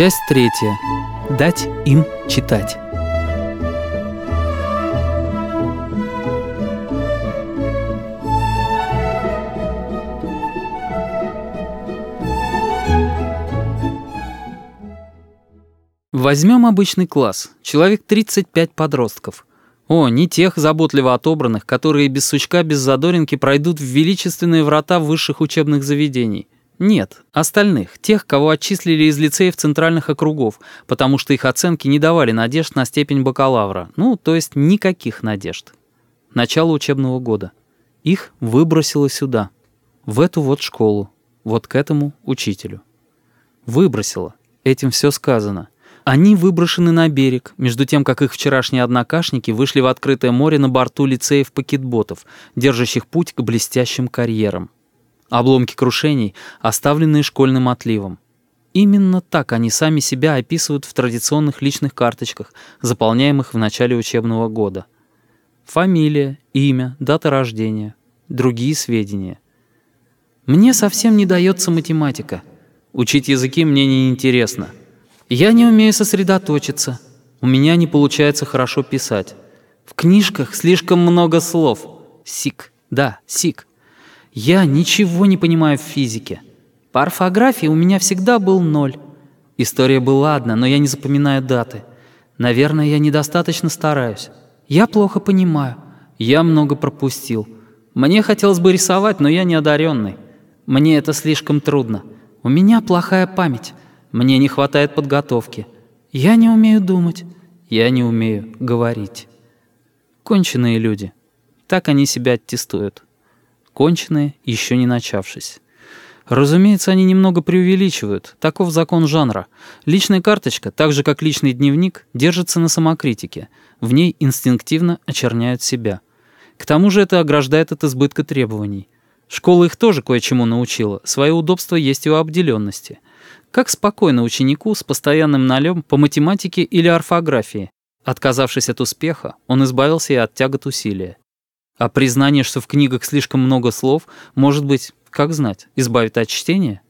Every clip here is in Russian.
Часть третья. Дать им читать. Возьмем обычный класс. Человек 35 подростков. О, не тех заботливо отобранных, которые без сучка, без задоринки пройдут в величественные врата высших учебных заведений. Нет, остальных, тех, кого отчислили из лицеев центральных округов, потому что их оценки не давали надежд на степень бакалавра. Ну, то есть никаких надежд. Начало учебного года. Их выбросило сюда, в эту вот школу, вот к этому учителю. Выбросило. Этим все сказано. Они выброшены на берег, между тем, как их вчерашние однокашники вышли в открытое море на борту лицеев пакетботов, держащих путь к блестящим карьерам. Обломки крушений, оставленные школьным отливом. Именно так они сами себя описывают в традиционных личных карточках, заполняемых в начале учебного года. Фамилия, имя, дата рождения, другие сведения. Мне совсем не дается математика. Учить языки мне не интересно. Я не умею сосредоточиться. У меня не получается хорошо писать. В книжках слишком много слов. Сик. Да, сик. Я ничего не понимаю в физике. По орфографии у меня всегда был ноль. История была одна, но я не запоминаю даты. Наверное, я недостаточно стараюсь. Я плохо понимаю. Я много пропустил. Мне хотелось бы рисовать, но я не одаренный. Мне это слишком трудно. У меня плохая память. Мне не хватает подготовки. Я не умею думать. Я не умею говорить. Конченые люди. Так они себя аттестуют. Конченые, еще не начавшись. Разумеется, они немного преувеличивают. Таков закон жанра. Личная карточка, так же как личный дневник, держится на самокритике. В ней инстинктивно очерняют себя. К тому же это ограждает от избытка требований. Школа их тоже кое-чему научила. Свое удобство есть и у обделенности. Как спокойно ученику с постоянным налем по математике или орфографии. Отказавшись от успеха, он избавился и от тягот усилия. А признание, что в книгах слишком много слов, может быть, как знать, избавит от чтения?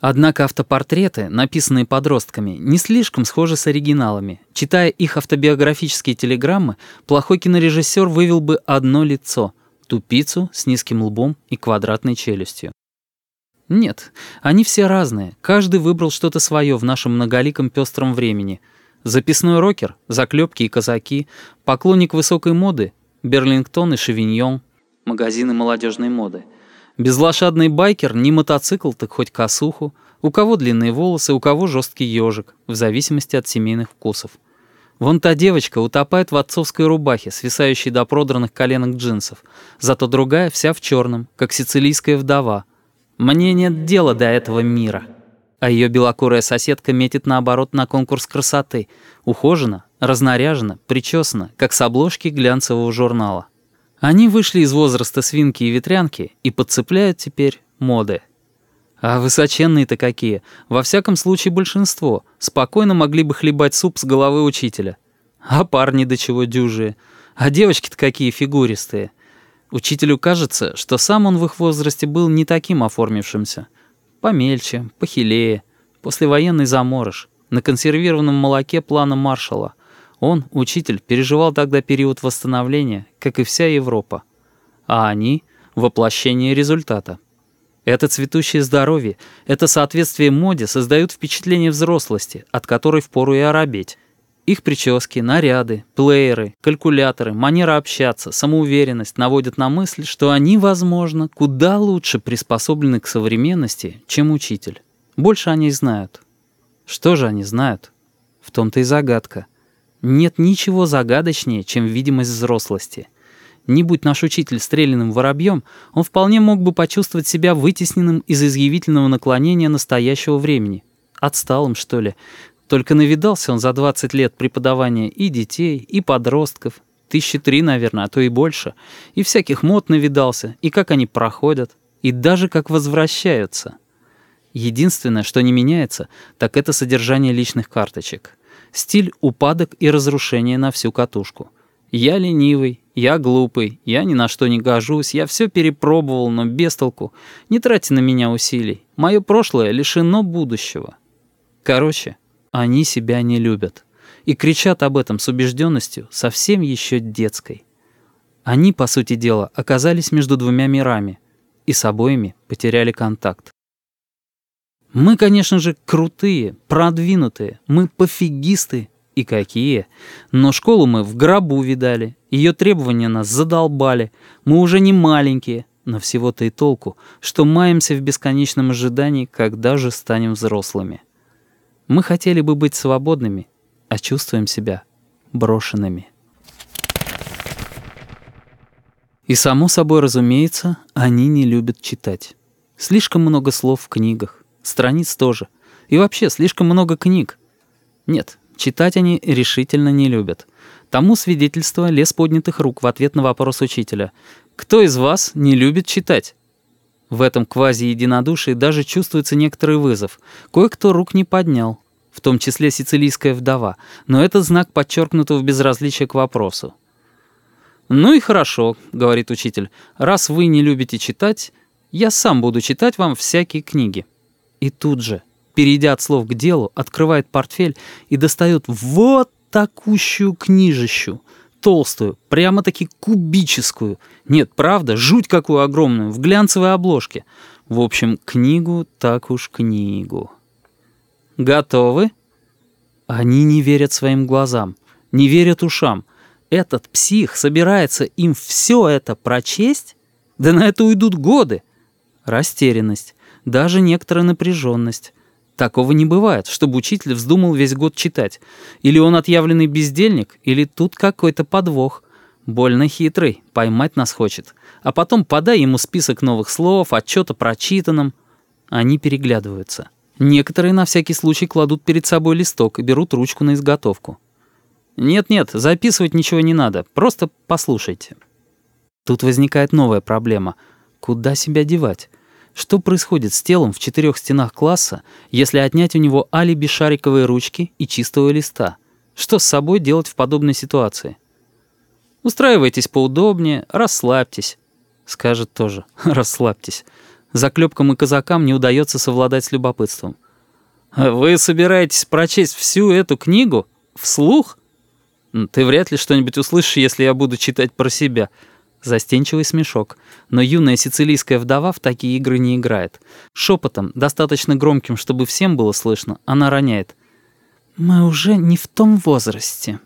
Однако автопортреты, написанные подростками, не слишком схожи с оригиналами. Читая их автобиографические телеграммы, плохой кинорежиссер вывел бы одно лицо — тупицу с низким лбом и квадратной челюстью. Нет, они все разные. Каждый выбрал что-то свое в нашем многоликом пестром времени. Записной рокер, заклепки и казаки, поклонник высокой моды, Берлингтон и Шевиньон, магазины молодежной моды. Безлошадный байкер, не мотоцикл, так хоть косуху. У кого длинные волосы, у кого жесткий ежик, в зависимости от семейных вкусов. Вон та девочка утопает в отцовской рубахе, свисающей до продранных коленок джинсов. Зато другая вся в черном, как сицилийская вдова — мне нет дела до этого мира. А ее белокурая соседка метит наоборот на конкурс красоты. Ухожена, разнаряжена, причесана, как с обложки глянцевого журнала. Они вышли из возраста свинки и ветрянки и подцепляют теперь моды. А высоченные-то какие, во всяком случае большинство, спокойно могли бы хлебать суп с головы учителя. А парни до чего дюжие, а девочки-то какие фигуристые. Учителю кажется, что сам он в их возрасте был не таким оформившимся. Помельче, похилее, послевоенный заморыш, на консервированном молоке плана Маршалла. Он, учитель, переживал тогда период восстановления, как и вся Европа. А они — воплощение результата. Это цветущее здоровье, это соответствие моде создают впечатление взрослости, от которой впору и оробеть — их прически, наряды, плееры, калькуляторы, манера общаться, самоуверенность наводят на мысль, что они, возможно, куда лучше приспособлены к современности, чем учитель. Больше они знают. Что же они знают? В том-то и загадка. Нет ничего загадочнее, чем видимость взрослости. Не будь наш учитель стрелянным воробьем, он вполне мог бы почувствовать себя вытесненным из изъявительного наклонения настоящего времени. Отсталым, что ли, только навидался он за 20 лет преподавания и детей, и подростков, тысячи три, наверное, а то и больше, и всяких мод навидался, и как они проходят, и даже как возвращаются. Единственное, что не меняется, так это содержание личных карточек. Стиль упадок и разрушение на всю катушку. Я ленивый, я глупый, я ни на что не гожусь, я все перепробовал, но без толку. Не тратьте на меня усилий. Мое прошлое лишено будущего. Короче, они себя не любят. И кричат об этом с убежденностью совсем еще детской. Они, по сути дела, оказались между двумя мирами и с обоими потеряли контакт. Мы, конечно же, крутые, продвинутые, мы пофигисты и какие. Но школу мы в гробу видали, ее требования нас задолбали, мы уже не маленькие, но всего-то и толку, что маемся в бесконечном ожидании, когда же станем взрослыми. Мы хотели бы быть свободными, а чувствуем себя брошенными. И само собой разумеется, они не любят читать. Слишком много слов в книгах, страниц тоже. И вообще, слишком много книг. Нет, читать они решительно не любят. Тому свидетельство лес поднятых рук в ответ на вопрос учителя. «Кто из вас не любит читать?» В этом квази-единодушии даже чувствуется некоторый вызов. Кое-кто рук не поднял, в том числе сицилийская вдова, но это знак подчеркнутого безразличия к вопросу. «Ну и хорошо», — говорит учитель, — «раз вы не любите читать, я сам буду читать вам всякие книги». И тут же, перейдя от слов к делу, открывает портфель и достает вот такущую книжищу, толстую, прямо-таки кубическую. Нет, правда, жуть какую огромную, в глянцевой обложке. В общем, книгу так уж книгу. Готовы? Они не верят своим глазам, не верят ушам этот псих собирается им все это прочесть? Да на это уйдут годы. Растерянность, даже некоторая напряженность. Такого не бывает, чтобы учитель вздумал весь год читать. Или он отъявленный бездельник, или тут какой-то подвох. Больно хитрый, поймать нас хочет. А потом подай ему список новых слов, отчет о прочитанном. Они переглядываются. Некоторые на всякий случай кладут перед собой листок и берут ручку на изготовку. «Нет-нет, записывать ничего не надо, просто послушайте». Тут возникает новая проблема. Куда себя девать? Что происходит с телом в четырех стенах класса, если отнять у него алиби шариковой ручки и чистого листа? Что с собой делать в подобной ситуации? Устраивайтесь поудобнее, расслабьтесь. Скажет тоже, расслабьтесь. Заклепкам и казакам не удается совладать с любопытством. Вы собираетесь прочесть всю эту книгу? Вслух? «Ты вряд ли что-нибудь услышишь, если я буду читать про себя». Застенчивый смешок. Но юная сицилийская вдова в такие игры не играет. Шепотом, достаточно громким, чтобы всем было слышно, она роняет. «Мы уже не в том возрасте».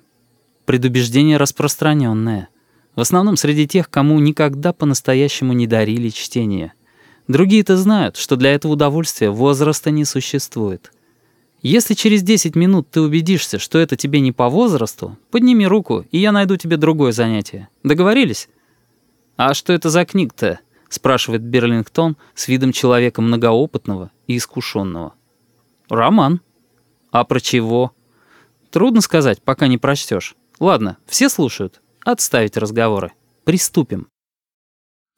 Предубеждение распространенное. В основном среди тех, кому никогда по-настоящему не дарили чтение. Другие-то знают, что для этого удовольствия возраста не существует. Если через 10 минут ты убедишься, что это тебе не по возрасту, подними руку, и я найду тебе другое занятие. Договорились? А что это за книг-то? спрашивает Берлингтон с видом человека многоопытного и искушенного. Роман. А про чего? Трудно сказать, пока не прочтешь. Ладно, все слушают. Отставить разговоры. Приступим.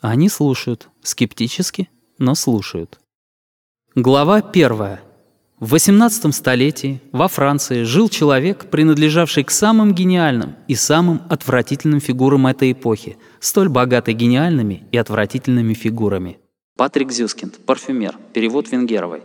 Они слушают, скептически, но слушают. Глава первая. В XVIII столетии во Франции жил человек, принадлежавший к самым гениальным и самым отвратительным фигурам этой эпохи, столь богатой гениальными и отвратительными фигурами. Патрик Зюскинд, парфюмер, перевод Венгеровой.